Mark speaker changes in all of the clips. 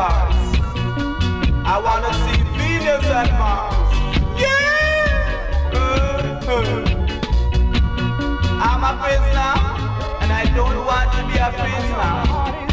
Speaker 1: Mars. I wanna see Venus and Mars. Yeah! I'm a prisoner, and I don't want to be a prisoner.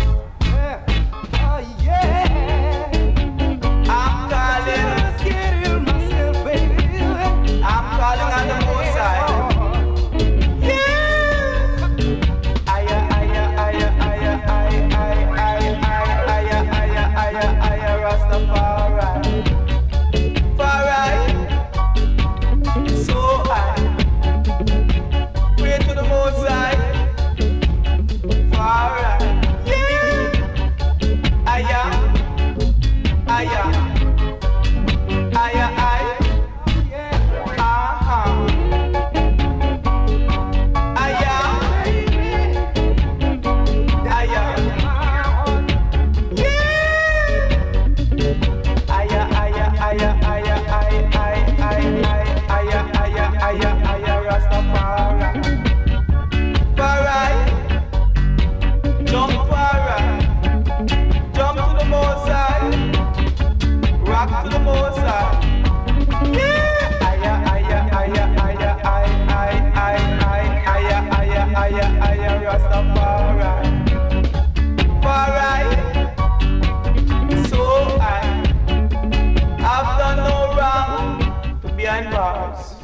Speaker 1: And bars.